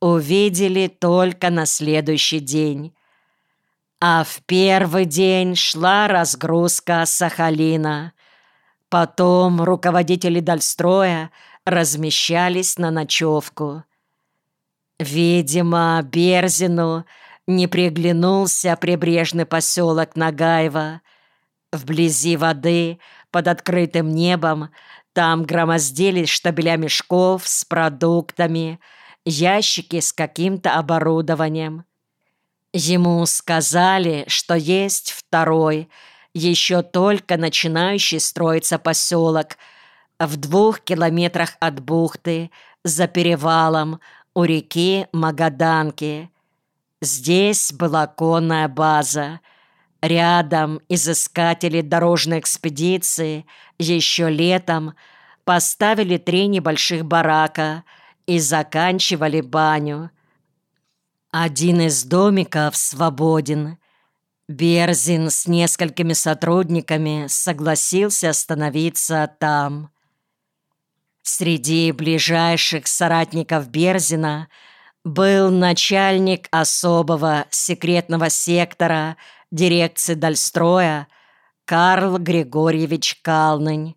увидели только на следующий день. А в первый день шла разгрузка Сахалина. Потом руководители Дальстроя размещались на ночевку. Видимо, Берзину не приглянулся прибрежный поселок Нагаева. Вблизи воды, под открытым небом, там громоздились штабеля мешков с продуктами, ящики с каким-то оборудованием. Ему сказали, что есть второй, еще только начинающий строиться поселок, в двух километрах от бухты, за перевалом, у реки Магаданки. Здесь была конная база. Рядом изыскатели дорожной экспедиции еще летом поставили три небольших барака и заканчивали баню. Один из домиков свободен. Берзин с несколькими сотрудниками согласился остановиться там. Среди ближайших соратников Берзина был начальник особого секретного сектора дирекции Дальстроя Карл Григорьевич Калнынь.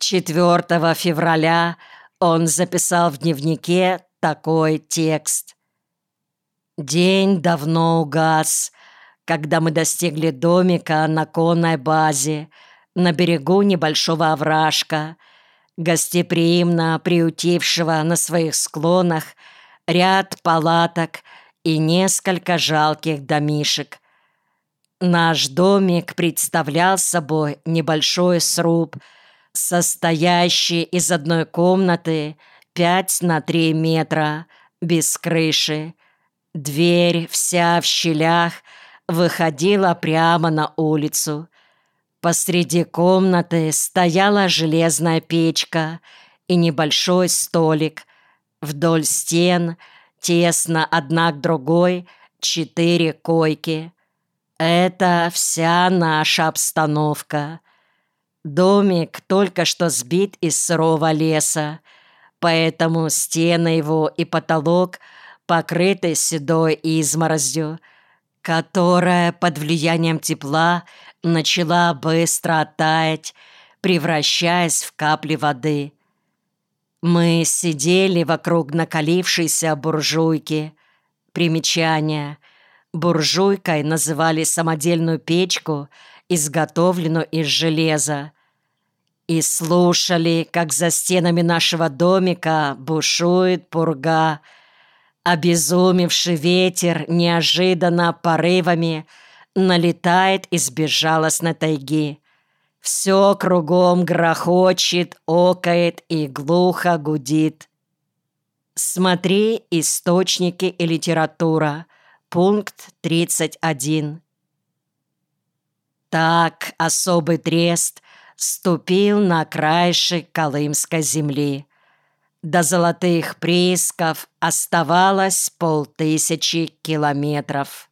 4 февраля он записал в дневнике такой текст. День давно угас, когда мы достигли домика на конной базе на берегу небольшого овражка, гостеприимно приютившего на своих склонах ряд палаток и несколько жалких домишек. Наш домик представлял собой небольшой сруб, состоящий из одной комнаты 5 на 3 метра, без крыши, Дверь вся в щелях выходила прямо на улицу. Посреди комнаты стояла железная печка и небольшой столик. Вдоль стен, тесно одна к другой, четыре койки. Это вся наша обстановка. Домик только что сбит из сырого леса, поэтому стены его и потолок – покрытой седой изморозью, которая под влиянием тепла начала быстро таять, превращаясь в капли воды. Мы сидели вокруг накалившейся буржуйки. Примечание. Буржуйкой называли самодельную печку, изготовленную из железа. И слушали, как за стенами нашего домика бушует пурга — Обезумевший ветер неожиданно порывами налетает из безжалостной тайги. Все кругом грохочет, окает и глухо гудит. Смотри источники и литература. Пункт 31. Так особый трест ступил на краешек Колымской земли. До золотых приисков оставалось полтысячи километров.